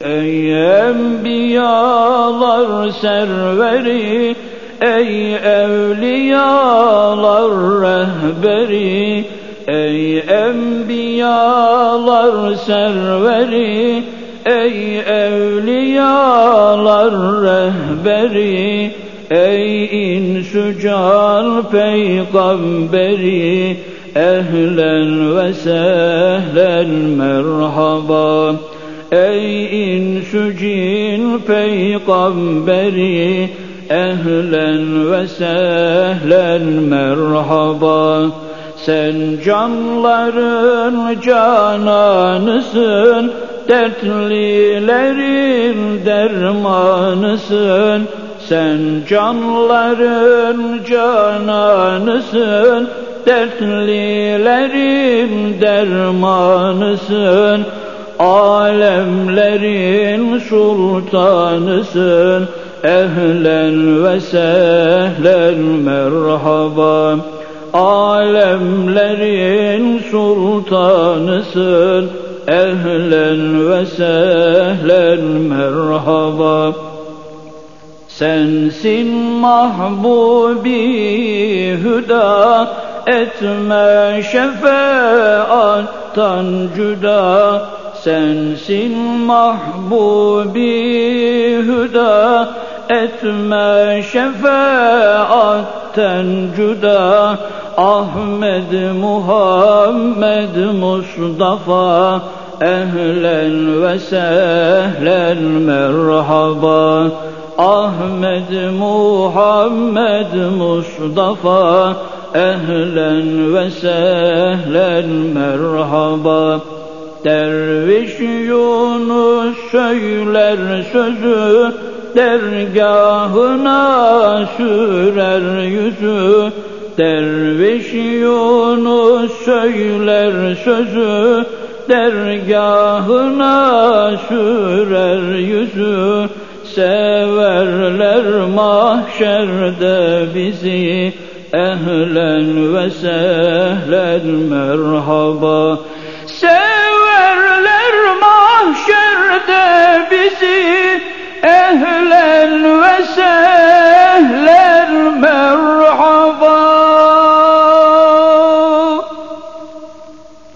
Ey enbiyalar serveri, ey evliyalar rehberi, ey enbiyalar serveri, ey evliyalar rehberi, ey insücan peygamberi, ehlen ve sehlen merhaba. Ey insü cin peygamberi ehlen ve sehlen merhaba. Sen canların cananısın dertlilerin dermanısın. Sen canların cananısın dertlilerin dermanısın Alemlerin sultanısın. Ehlen ve sehlen merhaba. Alemlerin sultanısın. Ehlen ve sehlen merhaba. Sensin mahbubi hüda Etme şefaattan cüda sensin mahbubi hüda etme şefaatten cüda Ahmed Muhammed Mustafa ehlen ve sehlen merhaba. Ahmed Muhammed Mustafa ehlen ve sehlen merhaba Derviş Yunus söyler sözü dergahına sürer yüzü. Derviş Yunus söyler sözü dergahına sürer yüzü. Severler mahşerde bizi ehlen ve sehlen merhaba. Severler